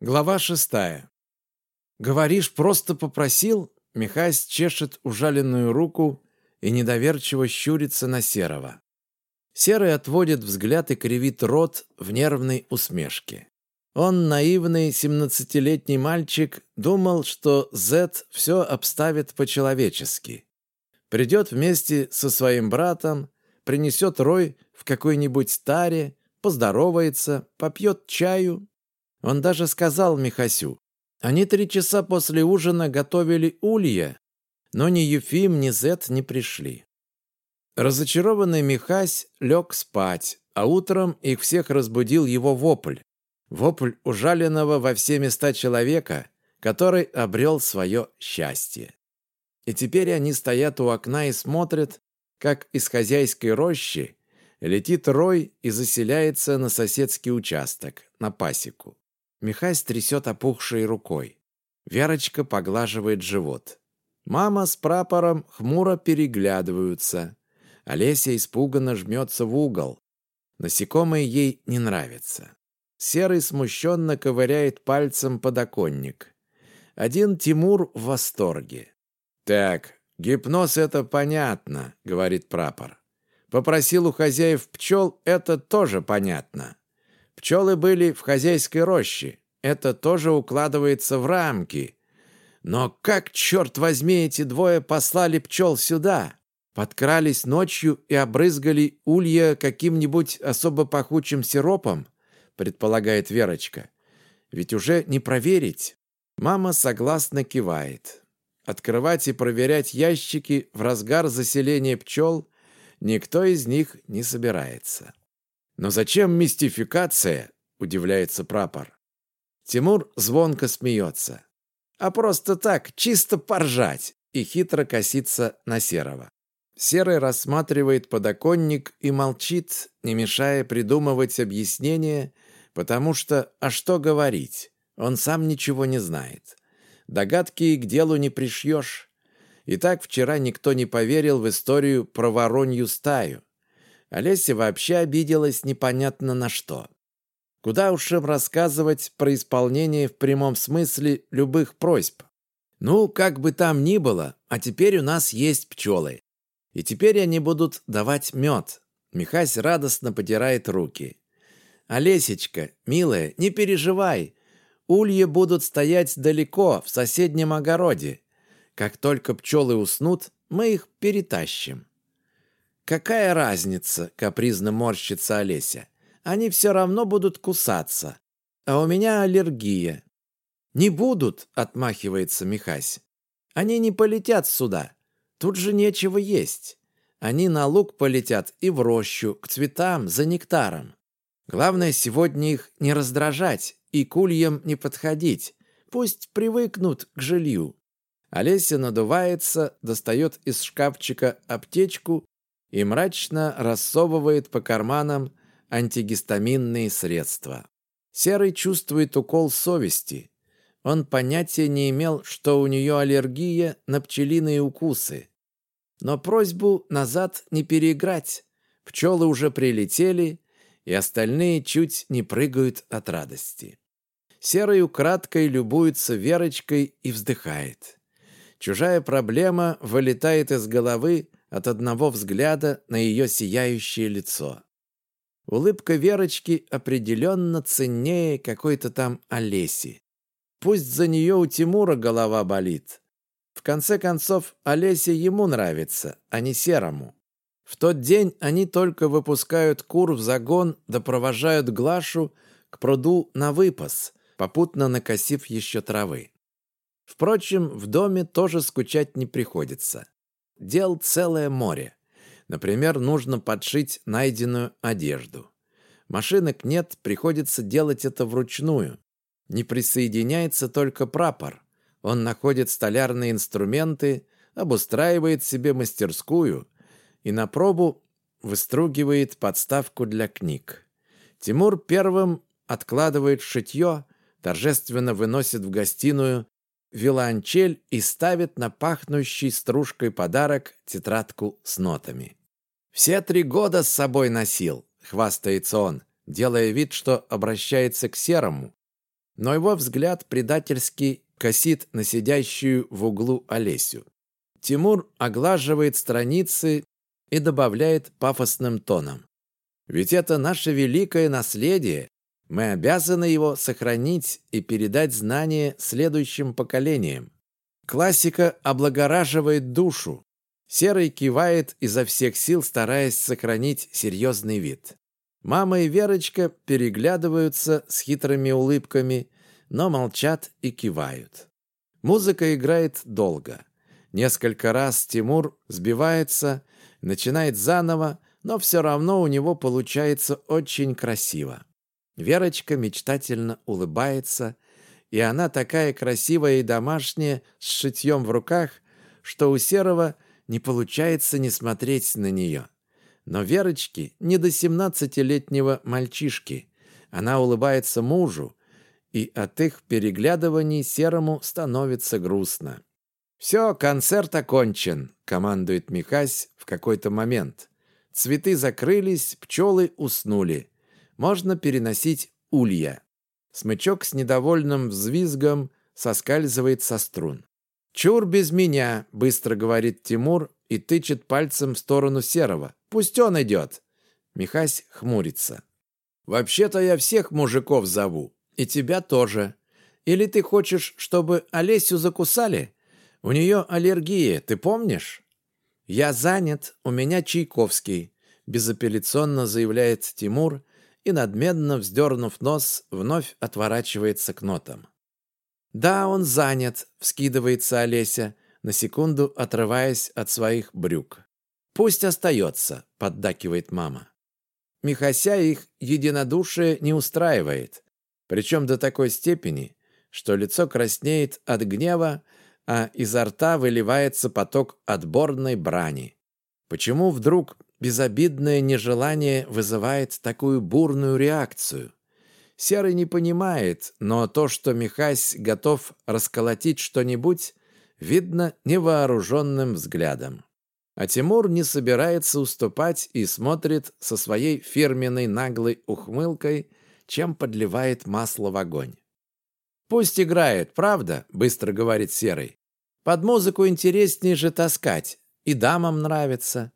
Глава шестая. «Говоришь, просто попросил?» Михась чешет ужаленную руку и недоверчиво щурится на Серого. Серый отводит взгляд и кривит рот в нервной усмешке. Он, наивный семнадцатилетний мальчик, думал, что Зет все обставит по-человечески. Придет вместе со своим братом, принесет Рой в какой-нибудь таре, поздоровается, попьет чаю. Он даже сказал Михасю, они три часа после ужина готовили улья, но ни Юфим, ни Зет не пришли. Разочарованный Михась лег спать, а утром их всех разбудил его вопль. Вопль ужаленного во все места человека, который обрел свое счастье. И теперь они стоят у окна и смотрят, как из хозяйской рощи летит рой и заселяется на соседский участок, на пасеку. Михась трясет опухшей рукой. Верочка поглаживает живот. Мама с прапором хмуро переглядываются. Олеся испуганно жмется в угол. Насекомые ей не нравятся. Серый смущенно ковыряет пальцем подоконник. Один Тимур в восторге. «Так, гипноз — это понятно», — говорит прапор. «Попросил у хозяев пчел — это тоже понятно. Пчелы были в хозяйской роще. Это тоже укладывается в рамки. Но как, черт возьми, эти двое послали пчел сюда? Подкрались ночью и обрызгали улья каким-нибудь особо пахучим сиропом? предполагает Верочка. Ведь уже не проверить. Мама согласно кивает. Открывать и проверять ящики в разгар заселения пчел никто из них не собирается. «Но зачем мистификация?» – удивляется прапор. Тимур звонко смеется. «А просто так, чисто поржать!» и хитро косится на Серого. Серый рассматривает подоконник и молчит, не мешая придумывать объяснение – Потому что, а что говорить? Он сам ничего не знает. Догадки к делу не пришьешь. И так вчера никто не поверил в историю про воронью стаю. Олеся вообще обиделась непонятно на что. Куда уж им рассказывать про исполнение в прямом смысле любых просьб. Ну, как бы там ни было, а теперь у нас есть пчелы. И теперь они будут давать мед. Михась радостно потирает руки. «Олесечка, милая, не переживай. Ульи будут стоять далеко, в соседнем огороде. Как только пчелы уснут, мы их перетащим». «Какая разница?» — капризно морщится Олеся. «Они все равно будут кусаться. А у меня аллергия». «Не будут», — отмахивается Михась. «Они не полетят сюда. Тут же нечего есть. Они на луг полетят и в рощу, к цветам, за нектаром. Главное сегодня их не раздражать и к ульям не подходить. Пусть привыкнут к жилью. Олеся надувается, достает из шкафчика аптечку и мрачно рассовывает по карманам антигистаминные средства. Серый чувствует укол совести. Он понятия не имел, что у нее аллергия на пчелиные укусы. Но просьбу назад не переиграть. Пчелы уже прилетели, и остальные чуть не прыгают от радости. Серый украдкой любуется Верочкой и вздыхает. Чужая проблема вылетает из головы от одного взгляда на ее сияющее лицо. Улыбка Верочки определенно ценнее какой-то там Олеси. Пусть за нее у Тимура голова болит. В конце концов, Олеся ему нравится, а не Серому. В тот день они только выпускают кур в загон да провожают Глашу к пруду на выпас, попутно накосив еще травы. Впрочем, в доме тоже скучать не приходится. Дел целое море. Например, нужно подшить найденную одежду. Машинок нет, приходится делать это вручную. Не присоединяется только прапор. Он находит столярные инструменты, обустраивает себе мастерскую – и на пробу выстругивает подставку для книг. Тимур первым откладывает шитье, торжественно выносит в гостиную виолончель и ставит на пахнущий стружкой подарок тетрадку с нотами. «Все три года с собой носил», — хвастается он, делая вид, что обращается к Серому. но его взгляд предательски косит на сидящую в углу Олесю. Тимур оглаживает страницы и добавляет пафосным тоном. «Ведь это наше великое наследие. Мы обязаны его сохранить и передать знания следующим поколениям. Классика облагораживает душу. Серый кивает изо всех сил, стараясь сохранить серьезный вид. Мама и Верочка переглядываются с хитрыми улыбками, но молчат и кивают. Музыка играет долго. Несколько раз Тимур сбивается, начинает заново, но все равно у него получается очень красиво. Верочка мечтательно улыбается, и она такая красивая и домашняя, с шитьем в руках, что у Серого не получается не смотреть на нее. Но Верочке не до семнадцатилетнего мальчишки. Она улыбается мужу, и от их переглядываний Серому становится грустно. «Все, концерт окончен», — командует Михась в какой-то момент. Цветы закрылись, пчелы уснули. Можно переносить улья. Смычок с недовольным взвизгом соскальзывает со струн. «Чур без меня», — быстро говорит Тимур и тычет пальцем в сторону Серого. «Пусть он идет». Михась хмурится. «Вообще-то я всех мужиков зову. И тебя тоже. Или ты хочешь, чтобы Олесю закусали? У нее аллергия, ты помнишь?» «Я занят, у меня Чайковский», — безапелляционно заявляет Тимур и, надменно вздернув нос, вновь отворачивается к нотам. «Да, он занят», — вскидывается Олеся, на секунду отрываясь от своих брюк. «Пусть остается», — поддакивает мама. Михася их единодушие не устраивает, причем до такой степени, что лицо краснеет от гнева, а изо рта выливается поток отборной брани. Почему вдруг безобидное нежелание вызывает такую бурную реакцию? Серый не понимает, но то, что Михась готов расколотить что-нибудь, видно невооруженным взглядом. А Тимур не собирается уступать и смотрит со своей фирменной наглой ухмылкой, чем подливает масло в огонь. «Пусть играет, правда?» — быстро говорит Серый. «Под музыку интереснее же таскать, и дамам нравится».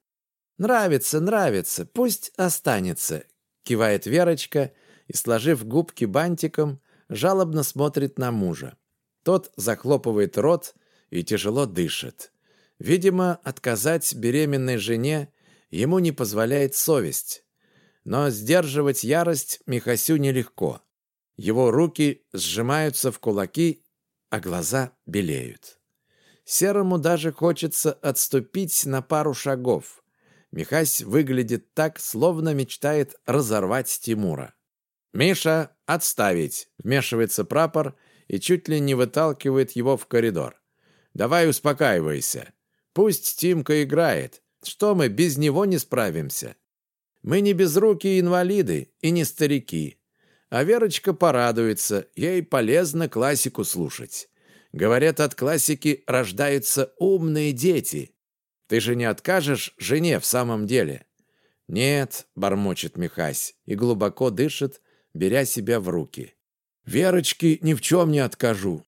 «Нравится, нравится, пусть останется», — кивает Верочка и, сложив губки бантиком, жалобно смотрит на мужа. Тот захлопывает рот и тяжело дышит. Видимо, отказать беременной жене ему не позволяет совесть. Но сдерживать ярость Михасю нелегко. Его руки сжимаются в кулаки, а глаза белеют. Серому даже хочется отступить на пару шагов. Михась выглядит так, словно мечтает разорвать Тимура. «Миша, отставить!» — вмешивается прапор и чуть ли не выталкивает его в коридор. «Давай успокаивайся. Пусть Тимка играет. Что мы, без него не справимся? Мы не безрукие инвалиды и не старики. А Верочка порадуется, ей полезно классику слушать. Говорят, от классики рождаются умные дети. Ты же не откажешь жене в самом деле?» «Нет», — бормочет Михась и глубоко дышит, беря себя в руки. «Верочке ни в чем не откажу».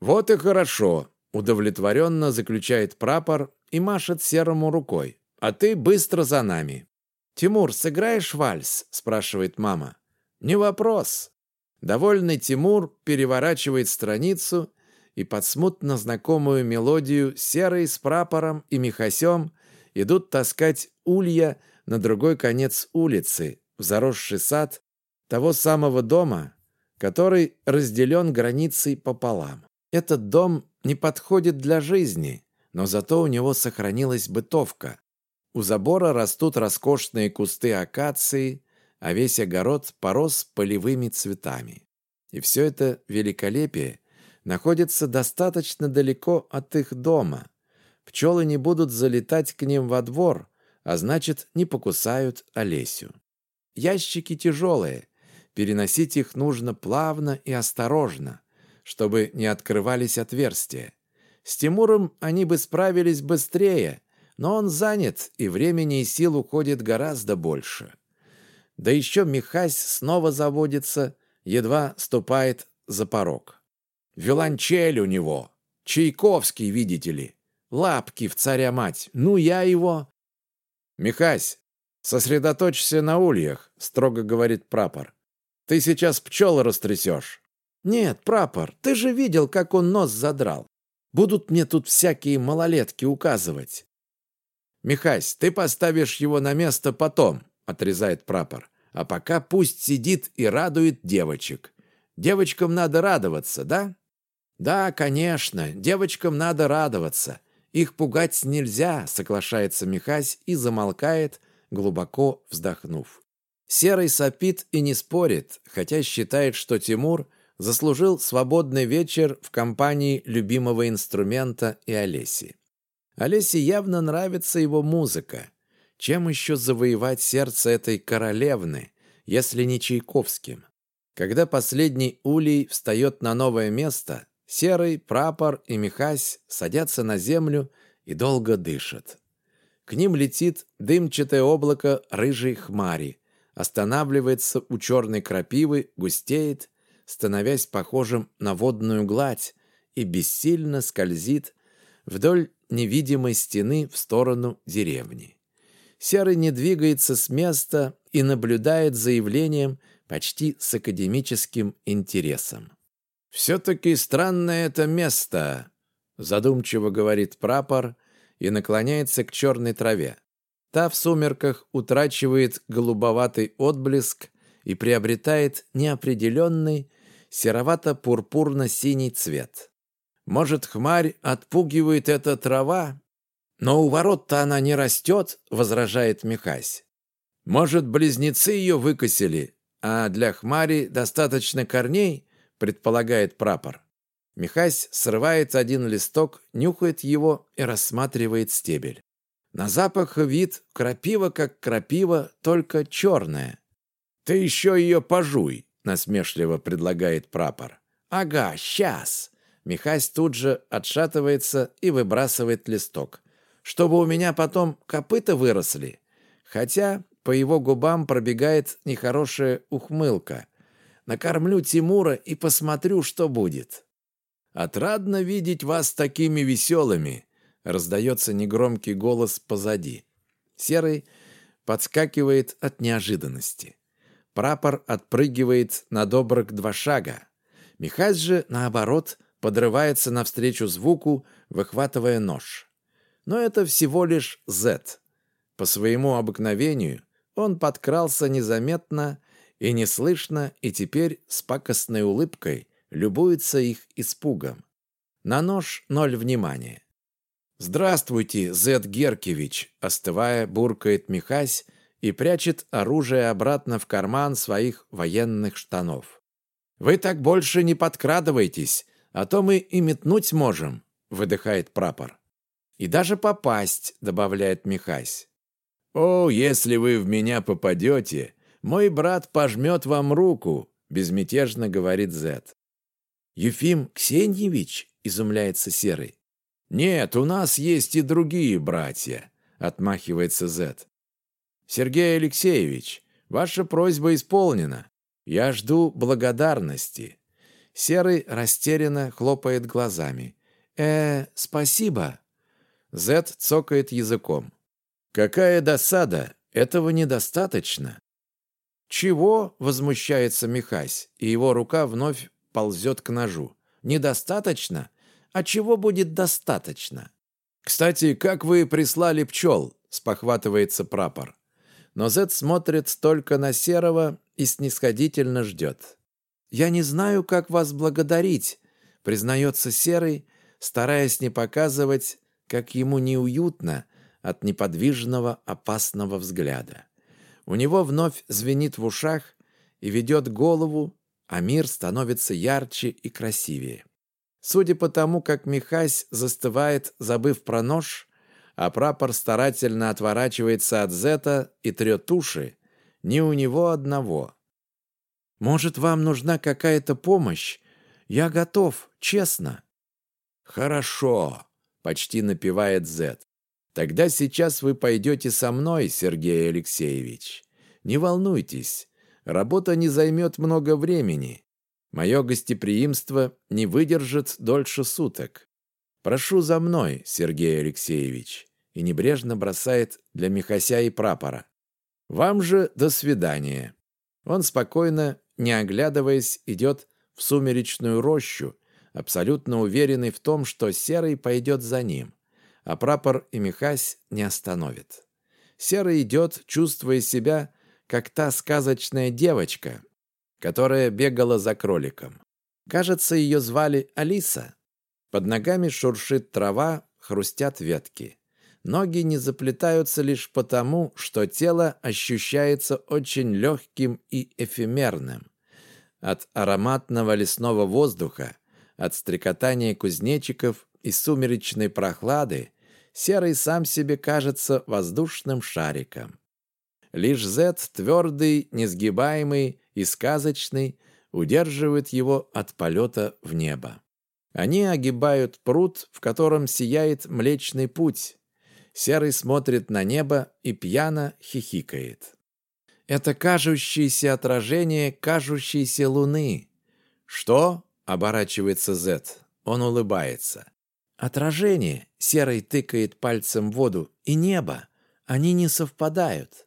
«Вот и хорошо», — удовлетворенно заключает прапор и машет серому рукой. «А ты быстро за нами». «Тимур, сыграешь вальс?» — спрашивает мама. «Не вопрос». Довольный Тимур переворачивает страницу, и под смутно знакомую мелодию Серый с прапором и Михасем идут таскать улья на другой конец улицы, в заросший сад того самого дома, который разделен границей пополам. Этот дом не подходит для жизни, но зато у него сохранилась бытовка. У забора растут роскошные кусты акации, а весь огород порос полевыми цветами. И все это великолепие находится достаточно далеко от их дома. Пчелы не будут залетать к ним во двор, а значит, не покусают Олесю. Ящики тяжелые, переносить их нужно плавно и осторожно, чтобы не открывались отверстия. С Тимуром они бы справились быстрее, но он занят, и времени и сил уходит гораздо больше. Да еще Михась снова заводится, едва ступает за порог. «Виолончель у него! Чайковский, видите ли! Лапки в царя-мать! Ну, я его...» «Михась, сосредоточься на ульях», — строго говорит прапор. «Ты сейчас пчел растрясешь». «Нет, прапор, ты же видел, как он нос задрал. Будут мне тут всякие малолетки указывать». «Михась, ты поставишь его на место потом», — отрезает прапор. «А пока пусть сидит и радует девочек. Девочкам надо радоваться, да?» «Да, конечно, девочкам надо радоваться. Их пугать нельзя», — соглашается Михась и замолкает, глубоко вздохнув. Серый сопит и не спорит, хотя считает, что Тимур заслужил свободный вечер в компании любимого инструмента и Олеси. Олесе явно нравится его музыка. Чем еще завоевать сердце этой королевны, если не Чайковским? Когда последний улей встает на новое место, Серый, Прапор и Михась садятся на землю и долго дышат. К ним летит дымчатое облако рыжей хмари, останавливается у черной крапивы, густеет, становясь похожим на водную гладь, и бессильно скользит вдоль невидимой стены в сторону деревни. Серый не двигается с места и наблюдает за явлением почти с академическим интересом. «Все-таки странное это место», — задумчиво говорит прапор и наклоняется к черной траве. Та в сумерках утрачивает голубоватый отблеск и приобретает неопределенный серовато-пурпурно-синий цвет. Может, хмарь отпугивает эта трава? Но у ворот-то она не растет, возражает Михась. Может, близнецы ее выкосили, а для хмари достаточно корней, предполагает прапор. Михась срывает один листок, нюхает его и рассматривает стебель. На запах вид крапива как крапива, только черная. «Ты еще ее пожуй», — насмешливо предлагает прапор. «Ага, сейчас». Михась тут же отшатывается и выбрасывает листок. «Чтобы у меня потом копыта выросли». Хотя по его губам пробегает нехорошая ухмылка. «Накормлю Тимура и посмотрю, что будет». «Отрадно видеть вас такими веселыми», — раздается негромкий голос позади. Серый подскакивает от неожиданности. Прапор отпрыгивает на добрых два шага. Михась же, наоборот, подрывается навстречу звуку, выхватывая нож. Но это всего лишь Z. По своему обыкновению он подкрался незаметно и неслышно, и теперь с пакостной улыбкой любуется их испугом. На нож ноль внимания. «Здравствуйте, Зет Геркевич!» остывая, буркает Михась и прячет оружие обратно в карман своих военных штанов. «Вы так больше не подкрадывайтесь, а то мы и метнуть можем», — выдыхает прапор. «И даже попасть», — добавляет Михась. «О, если вы в меня попадете, мой брат пожмет вам руку», — безмятежно говорит Зет. «Ефим Ксеньевич?» — изумляется Серый. «Нет, у нас есть и другие братья», — отмахивается Зет. «Сергей Алексеевич, ваша просьба исполнена. Я жду благодарности. Серый растерянно хлопает глазами. «Э, спасибо». Зет цокает языком. «Какая досада! Этого недостаточно!» «Чего?» — возмущается Михась, и его рука вновь ползет к ножу. «Недостаточно? А чего будет достаточно?» «Кстати, как вы прислали пчел?» — спохватывается прапор. Но Зет смотрит только на Серого и снисходительно ждет. «Я не знаю, как вас благодарить», — признается Серый, стараясь не показывать, как ему неуютно от неподвижного опасного взгляда. У него вновь звенит в ушах и ведет голову, а мир становится ярче и красивее. Судя по тому, как Михась застывает, забыв про нож, а прапор старательно отворачивается от Зета и трет уши, не у него одного. Может, вам нужна какая-то помощь? Я готов, честно». «Хорошо», — почти напевает Зет. «Тогда сейчас вы пойдете со мной, Сергей Алексеевич. Не волнуйтесь, работа не займет много времени. Мое гостеприимство не выдержит дольше суток. Прошу за мной, Сергей Алексеевич, и небрежно бросает для Михася и прапора. Вам же до свидания. Он спокойно, не оглядываясь, идет в сумеречную рощу, абсолютно уверенный в том, что Серый пойдет за ним, а прапор и Михась не остановят. Серый идет, чувствуя себя, как та сказочная девочка, которая бегала за кроликом. Кажется, ее звали Алиса. Под ногами шуршит трава, хрустят ветки. Ноги не заплетаются лишь потому, что тело ощущается очень легким и эфемерным. От ароматного лесного воздуха, от стрекотания кузнечиков и сумеречной прохлады Серый сам себе кажется воздушным шариком. Лишь Зет, твердый, несгибаемый и сказочный, удерживает его от полета в небо. Они огибают пруд, в котором сияет Млечный Путь. Серый смотрит на небо и пьяно хихикает. Это кажущееся отражение кажущейся луны. «Что?» — оборачивается Зет. Он улыбается. «Отражение!» — Серый тыкает пальцем в воду. «И небо! Они не совпадают!»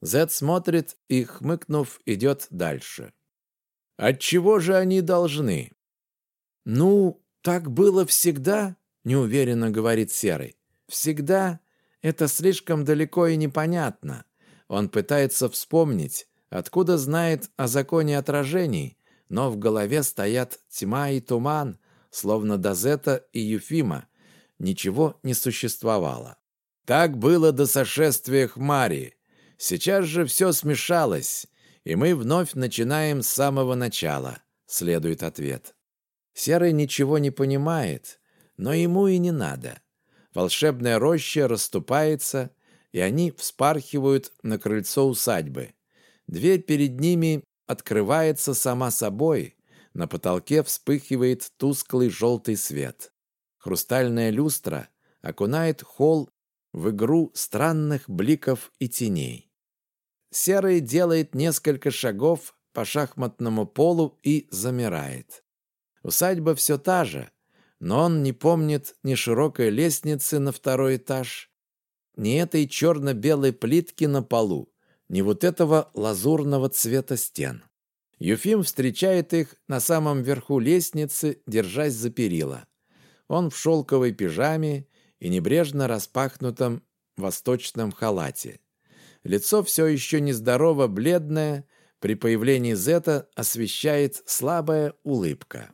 Зет смотрит и, хмыкнув, идет дальше. «Отчего же они должны?» «Ну, так было всегда», — неуверенно говорит Серый. «Всегда это слишком далеко и непонятно». Он пытается вспомнить, откуда знает о законе отражений, но в голове стоят тьма и туман, словно до Зета и Юфима. Ничего не существовало. Так было до сошествия Хмари. Сейчас же все смешалось, и мы вновь начинаем с самого начала, следует ответ. Серый ничего не понимает, но ему и не надо. Волшебная роща расступается, и они вспархивают на крыльцо усадьбы. Дверь перед ними открывается сама собой. На потолке вспыхивает тусклый желтый свет. Хрустальная люстра окунает холл в игру странных бликов и теней. Серый делает несколько шагов по шахматному полу и замирает. Усадьба все та же, но он не помнит ни широкой лестницы на второй этаж, ни этой черно-белой плитки на полу, ни вот этого лазурного цвета стен. Юфим встречает их на самом верху лестницы, держась за перила. Он в шелковой пижаме и небрежно распахнутом восточном халате. Лицо все еще нездорово бледное, при появлении Зета освещает слабая улыбка.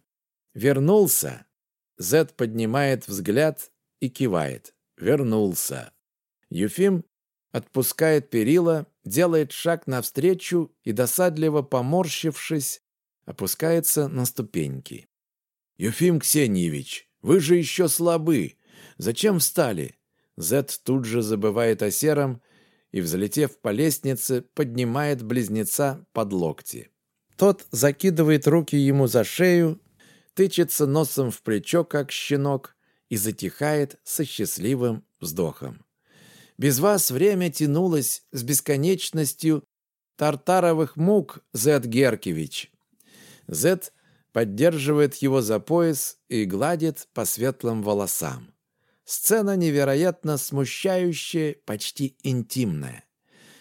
«Вернулся!» Зет поднимает взгляд и кивает. «Вернулся!» Юфим отпускает перила, делает шаг навстречу и, досадливо поморщившись, опускается на ступеньки. «Юфим Ксеньевич, вы же еще слабы! Зачем встали?» Зет тут же забывает о сером и, взлетев по лестнице, поднимает близнеца под локти. Тот закидывает руки ему за шею, тычется носом в плечо, как щенок, и затихает со счастливым вздохом. Без вас время тянулось с бесконечностью тартаровых мук, Зет Геркевич. Зет поддерживает его за пояс и гладит по светлым волосам. Сцена невероятно смущающая, почти интимная.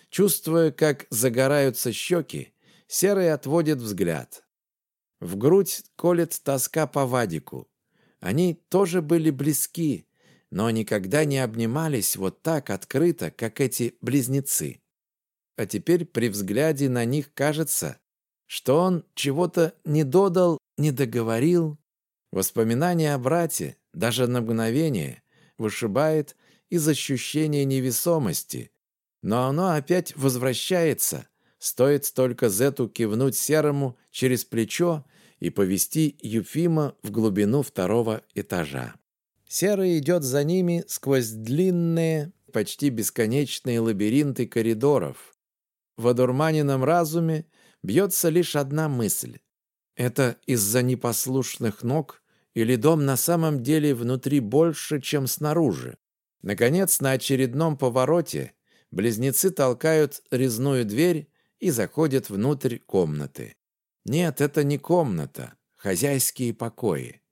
Чувствуя, как загораются щеки, Серый отводит взгляд. В грудь колет тоска по Вадику. Они тоже были близки, но никогда не обнимались вот так открыто, как эти близнецы. А теперь при взгляде на них кажется, что он чего-то не додал, не договорил. Воспоминания о брате, даже на мгновение, вышибает из ощущения невесомости, но оно опять возвращается, стоит только Зету кивнуть Серому через плечо и повести Юфима в глубину второго этажа. Серый идет за ними сквозь длинные, почти бесконечные лабиринты коридоров. В одурманенном разуме бьется лишь одна мысль. Это из-за непослушных ног или дом на самом деле внутри больше, чем снаружи. Наконец, на очередном повороте близнецы толкают резную дверь и заходят внутрь комнаты. Нет, это не комната, хозяйские покои.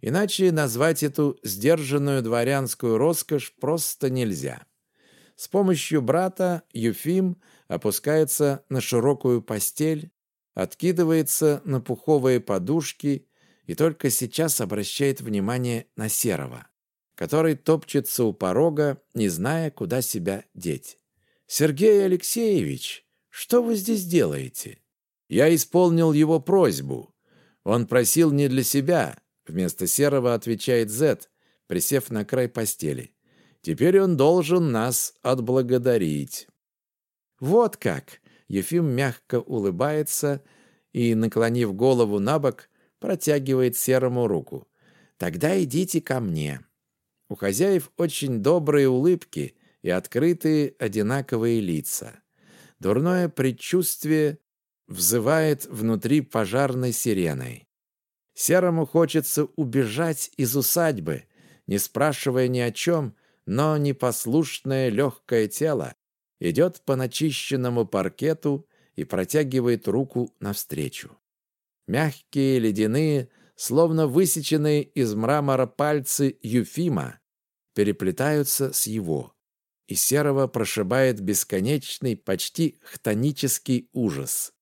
Иначе назвать эту сдержанную дворянскую роскошь просто нельзя. С помощью брата Юфим опускается на широкую постель, откидывается на пуховые подушки и только сейчас обращает внимание на Серого, который топчется у порога, не зная, куда себя деть. «Сергей Алексеевич, что вы здесь делаете?» «Я исполнил его просьбу. Он просил не для себя, Вместо Серого отвечает Зет, присев на край постели. Теперь он должен нас отблагодарить. Вот как! Ефим мягко улыбается и, наклонив голову на бок, протягивает Серому руку. Тогда идите ко мне. У хозяев очень добрые улыбки и открытые одинаковые лица. Дурное предчувствие взывает внутри пожарной сиреной. Серому хочется убежать из усадьбы, не спрашивая ни о чем, но непослушное легкое тело идет по начищенному паркету и протягивает руку навстречу. Мягкие, ледяные, словно высеченные из мрамора пальцы Юфима переплетаются с его, и Серого прошибает бесконечный, почти хтонический ужас.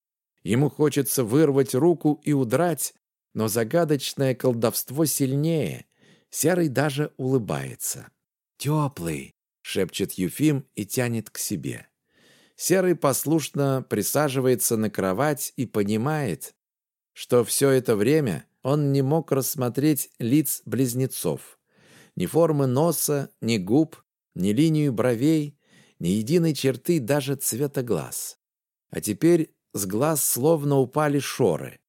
Ему хочется вырвать руку и удрать, но загадочное колдовство сильнее. Серый даже улыбается. «Теплый!» — шепчет Юфим и тянет к себе. Серый послушно присаживается на кровать и понимает, что все это время он не мог рассмотреть лиц близнецов. Ни формы носа, ни губ, ни линию бровей, ни единой черты даже цвета глаз. А теперь с глаз словно упали шоры.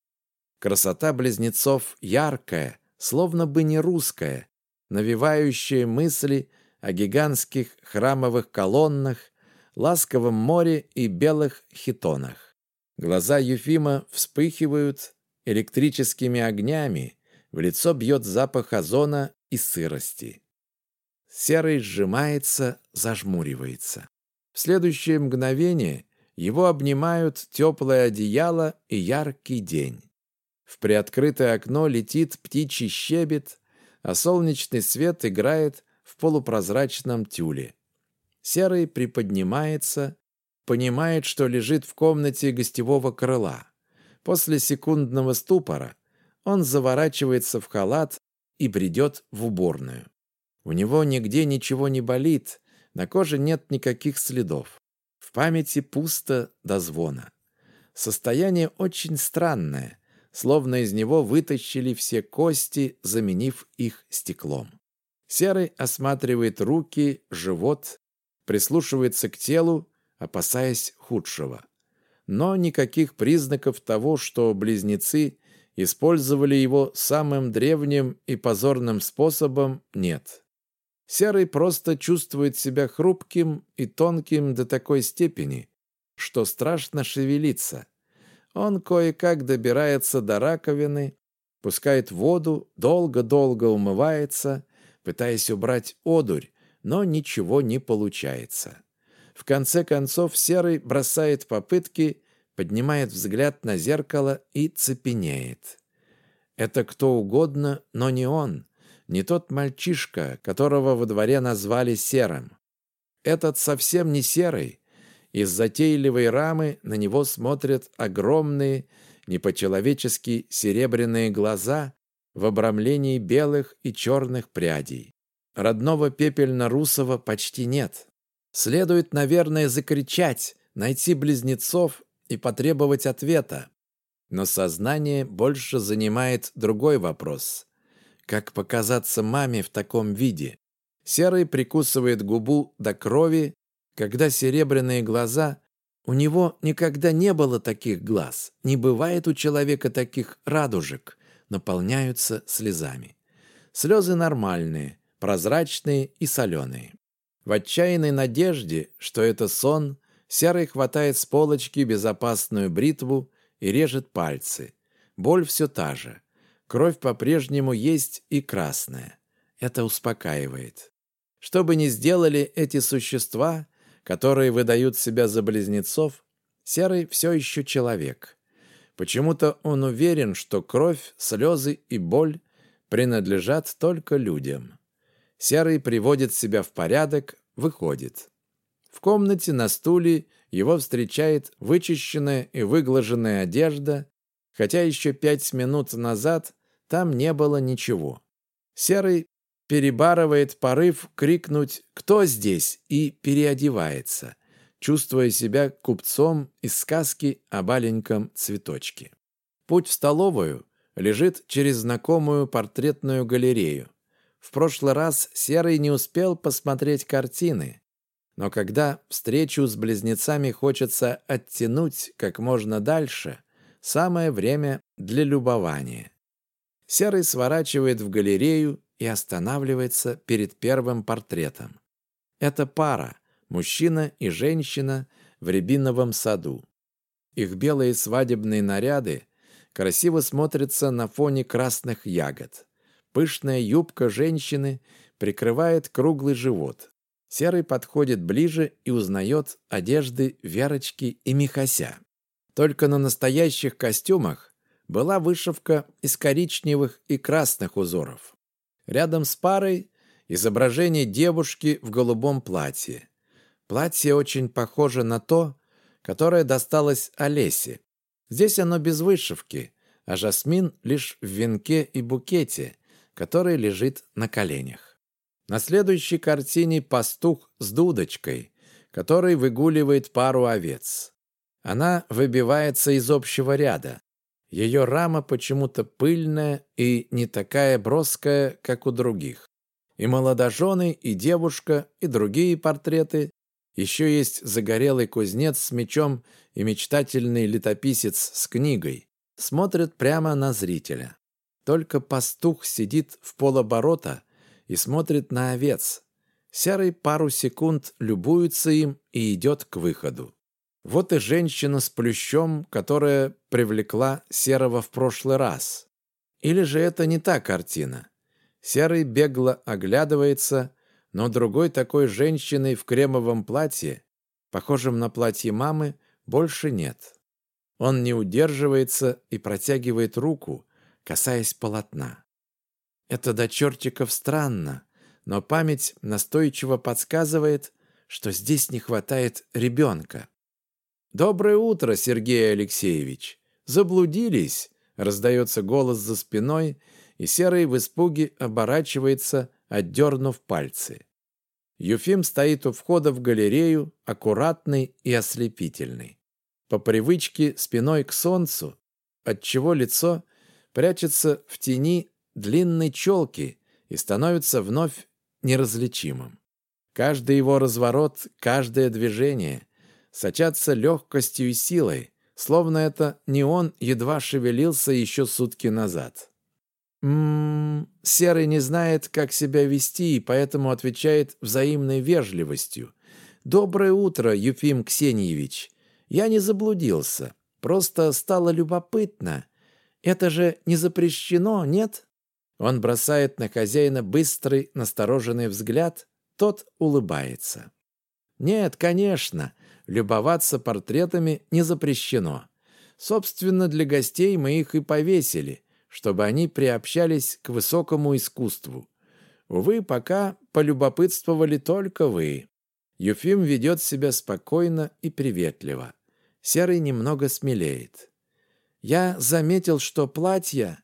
Красота близнецов яркая, словно бы не русская, навевающая мысли о гигантских храмовых колоннах, ласковом море и белых хитонах. Глаза Юфима вспыхивают электрическими огнями, в лицо бьет запах озона и сырости. Серый сжимается, зажмуривается. В следующее мгновение его обнимают теплое одеяло и яркий день. В приоткрытое окно летит птичий щебет, а солнечный свет играет в полупрозрачном тюле. Серый приподнимается, понимает, что лежит в комнате гостевого крыла. После секундного ступора он заворачивается в халат и бредет в уборную. У него нигде ничего не болит, на коже нет никаких следов. В памяти пусто до звона. Состояние очень странное, словно из него вытащили все кости, заменив их стеклом. Серый осматривает руки, живот, прислушивается к телу, опасаясь худшего. Но никаких признаков того, что близнецы использовали его самым древним и позорным способом, нет. Серый просто чувствует себя хрупким и тонким до такой степени, что страшно шевелиться – он кое-как добирается до раковины, пускает воду, долго-долго умывается, пытаясь убрать одурь, но ничего не получается. В конце концов Серый бросает попытки, поднимает взгляд на зеркало и цепенеет. Это кто угодно, но не он, не тот мальчишка, которого во дворе назвали Серым. Этот совсем не Серый, из затейливой рамы на него смотрят огромные, не по-человечески серебряные глаза в обрамлении белых и черных прядей. Родного пепельно-русого почти нет. Следует, наверное, закричать, найти близнецов и потребовать ответа. Но сознание больше занимает другой вопрос. Как показаться маме в таком виде? Серый прикусывает губу до крови когда серебряные глаза... У него никогда не было таких глаз, не бывает у человека таких радужек, наполняются слезами. Слезы нормальные, прозрачные и соленые. В отчаянной надежде, что это сон, Серый хватает с полочки безопасную бритву и режет пальцы. Боль все та же. Кровь по-прежнему есть и красная. Это успокаивает. Что бы ни сделали эти существа, которые выдают себя за близнецов, Серый все еще человек. Почему-то он уверен, что кровь, слезы и боль принадлежат только людям. Серый приводит себя в порядок, выходит. В комнате на стуле его встречает вычищенная и выглаженная одежда, хотя еще пять минут назад там не было ничего. Серый перебарывает порыв крикнуть «Кто здесь?» и переодевается, чувствуя себя купцом из сказки о маленьком цветочке. Путь в столовую лежит через знакомую портретную галерею. В прошлый раз Серый не успел посмотреть картины, но когда встречу с близнецами хочется оттянуть как можно дальше, самое время для любования. Серый сворачивает в галерею и останавливается перед первым портретом. Это пара, мужчина и женщина в рябиновом саду. Их белые свадебные наряды красиво смотрятся на фоне красных ягод. Пышная юбка женщины прикрывает круглый живот. Серый подходит ближе и узнает одежды Верочки и Михася. Только на настоящих костюмах была вышивка из коричневых и красных узоров. Рядом с парой изображение девушки в голубом платье. Платье очень похоже на то, которое досталось Олесе. Здесь оно без вышивки, а жасмин лишь в венке и букете, который лежит на коленях. На следующей картине пастух с дудочкой, который выгуливает пару овец. Она выбивается из общего ряда. Ее рама почему-то пыльная и не такая броская, как у других. И молодожены, и девушка, и другие портреты. Еще есть загорелый кузнец с мечом и мечтательный летописец с книгой. Смотрят прямо на зрителя. Только пастух сидит в полоборота и смотрит на овец. Серый пару секунд любуется им и идет к выходу. Вот и женщина с плющом, которая привлекла Серого в прошлый раз. Или же это не та картина? Серый бегло оглядывается, но другой такой женщины в кремовом платье, похожем на платье мамы, больше нет. Он не удерживается и протягивает руку, касаясь полотна. Это до чертиков странно, но память настойчиво подсказывает, что здесь не хватает ребенка. «Доброе утро, Сергей Алексеевич! Заблудились?» Раздается голос за спиной, и Серый в испуге оборачивается, отдернув пальцы. Юфим стоит у входа в галерею, аккуратный и ослепительный. По привычке спиной к солнцу, отчего лицо прячется в тени длинной челки и становится вновь неразличимым. Каждый его разворот, каждое движение сочатся легкостью и силой, словно это не он едва шевелился еще сутки назад. «М-м-м, Серый не знает, как себя вести, и поэтому отвечает взаимной вежливостью. «Доброе утро, Юфим Ксеньевич. Я не заблудился, просто стало любопытно. Это же не запрещено, нет?» Он бросает на хозяина быстрый, настороженный взгляд, тот улыбается. «Нет, конечно, любоваться портретами не запрещено. Собственно, для гостей мы их и повесили, чтобы они приобщались к высокому искусству. Увы, пока полюбопытствовали только вы. Юфим ведет себя спокойно и приветливо. Серый немного смелеет. Я заметил, что платье...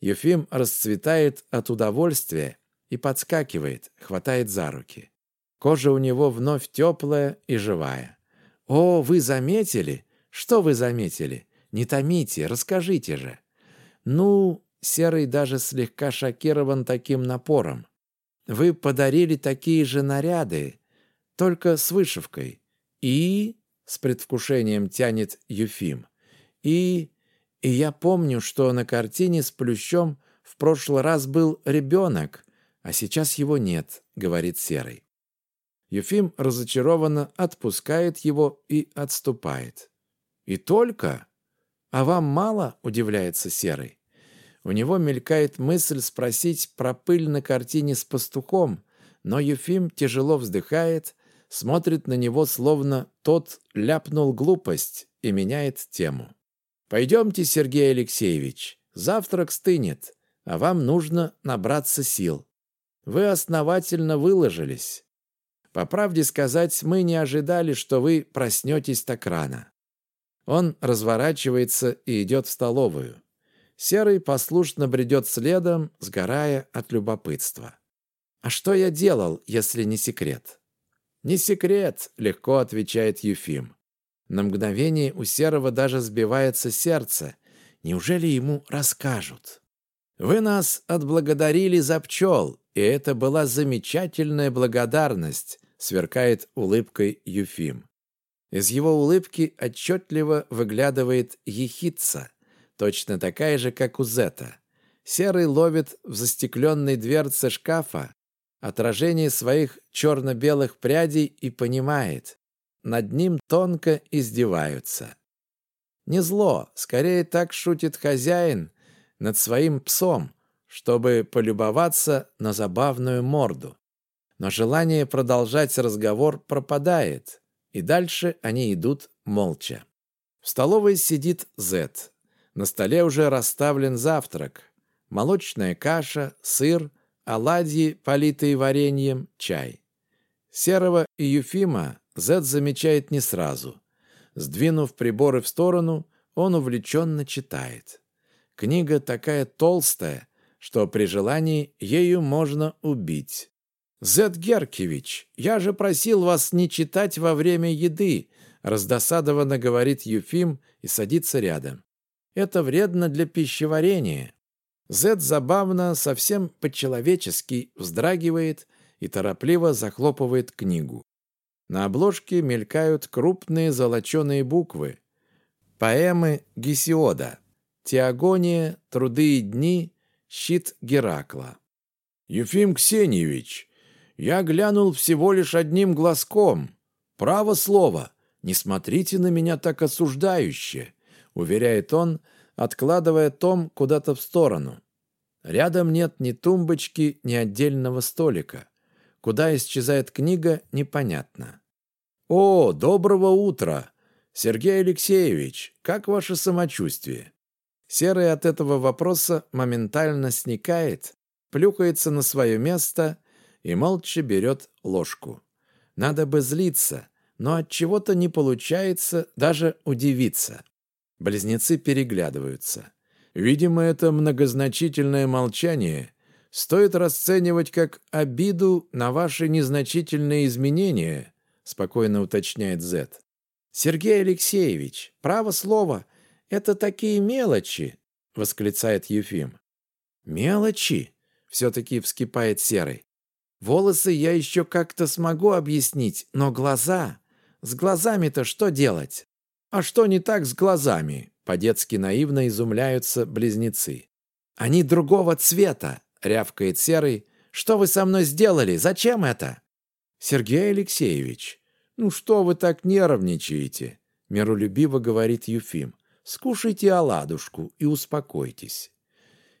Юфим расцветает от удовольствия и подскакивает, хватает за руки. Кожа у него вновь теплая и живая. «О, вы заметили? Что вы заметили? Не томите, расскажите же». «Ну...» — Серый даже слегка шокирован таким напором. «Вы подарили такие же наряды, только с вышивкой. И...» — с предвкушением тянет Юфим. «И... и я помню, что на картине с плющом в прошлый раз был ребенок, а сейчас его нет», — говорит Серый. Ефим разочарованно отпускает его и отступает. «И только? А вам мало?» – удивляется Серый. У него мелькает мысль спросить про пыль на картине с пастухом, но Ефим тяжело вздыхает, смотрит на него, словно тот ляпнул глупость и меняет тему. «Пойдемте, Сергей Алексеевич, завтрак стынет, а вам нужно набраться сил. Вы основательно выложились. По правде сказать, мы не ожидали, что вы проснетесь так рано». Он разворачивается и идет в столовую. Серый послушно бредет следом, сгорая от любопытства. «А что я делал, если не секрет?» «Не секрет», — легко отвечает Юфим. На мгновение у Серого даже сбивается сердце. Неужели ему расскажут? «Вы нас отблагодарили за пчел, и это была замечательная благодарность», сверкает улыбкой Юфим. Из его улыбки отчетливо выглядывает ехидца, точно такая же, как у Зета. Серый ловит в застекленной дверце шкафа отражение своих черно-белых прядей и понимает, над ним тонко издеваются. Не зло, скорее так шутит хозяин над своим псом, чтобы полюбоваться на забавную морду. Но желание продолжать разговор пропадает, и дальше они идут молча. В столовой сидит Зет. На столе уже расставлен завтрак. Молочная каша, сыр, оладьи, политые вареньем, чай. Серого и Юфима Зет замечает не сразу. Сдвинув приборы в сторону, он увлеченно читает. Книга такая толстая, что при желании ею можно убить. «Зет Геркевич, я же просил вас не читать во время еды», раздосадованно говорит Юфим и садится рядом. «Это вредно для пищеварения». Зет забавно, совсем по-человечески вздрагивает и торопливо захлопывает книгу. На обложке мелькают крупные золоченые буквы. Поэмы Гесиода. Теогония, Труды и дни, Щит Геракла. «Ефим Ксеньевич, я глянул всего лишь одним глазком. Право слово, не смотрите на меня так осуждающе, уверяет он, откладывая том куда-то в сторону. Рядом нет ни тумбочки, ни отдельного столика. Куда исчезает книга, непонятно. «О, доброго утра! Сергей Алексеевич, как ваше самочувствие?» Серый от этого вопроса моментально сникает, плюхается на свое место и молча берет ложку. Надо бы злиться, но от чего-то не получается даже удивиться. Близнецы переглядываются. Видимо, это многозначительное молчание стоит расценивать как обиду на ваши незначительные изменения, спокойно уточняет Зет. Сергей Алексеевич, право слово, это такие мелочи, восклицает Ефим. Мелочи? Все-таки вскипает Серый. Волосы я еще как-то смогу объяснить, но глаза... С глазами-то что делать? А что не так с глазами? По-детски наивно изумляются близнецы. Они другого цвета, рявкает Серый. Что вы со мной сделали? Зачем это? Сергей Алексеевич, ну что вы так нервничаете? Миролюбиво говорит Юфим. Скушайте оладушку и успокойтесь.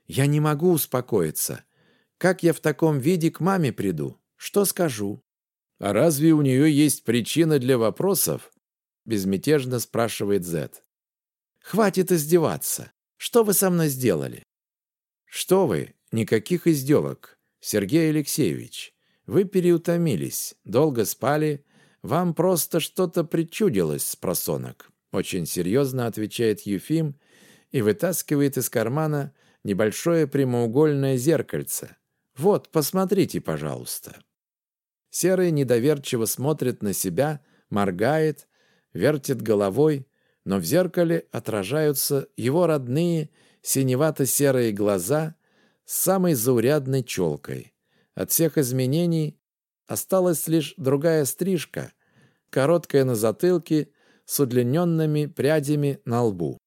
Я не могу успокоиться. Как я в таком виде к маме приду? Что скажу? А разве у нее есть причина для вопросов? Безмятежно спрашивает Зет. Хватит издеваться. Что вы со мной сделали? Что вы? Никаких издевок. Сергей Алексеевич, вы переутомились, долго спали, вам просто что-то причудилось с просонок. Очень серьезно отвечает Юфим и вытаскивает из кармана небольшое прямоугольное зеркальце, вот, посмотрите, пожалуйста». Серый недоверчиво смотрит на себя, моргает, вертит головой, но в зеркале отражаются его родные синевато-серые глаза с самой заурядной челкой. От всех изменений осталась лишь другая стрижка, короткая на затылке, с удлиненными прядями на лбу.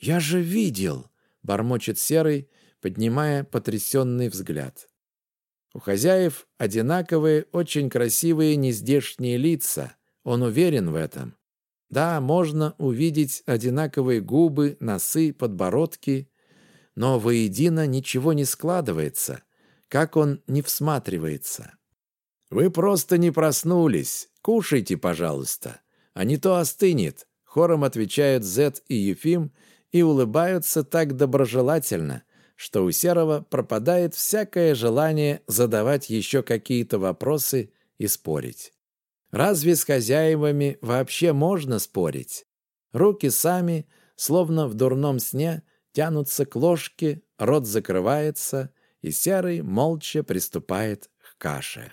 «Я же видел!» — бормочет Серый, поднимая потрясенный взгляд. У хозяев одинаковые, очень красивые нездешние лица. Он уверен в этом. Да, можно увидеть одинаковые губы, носы, подбородки, но воедино ничего не складывается, как он не всматривается. «Вы просто не проснулись. Кушайте, пожалуйста, а не то остынет», хором отвечают Зет и Ефим, и улыбаются так доброжелательно, что у Серого пропадает всякое желание задавать еще какие-то вопросы и спорить. Разве с хозяевами вообще можно спорить? Руки сами, словно в дурном сне, тянутся к ложке, рот закрывается, и Серый молча приступает к каше.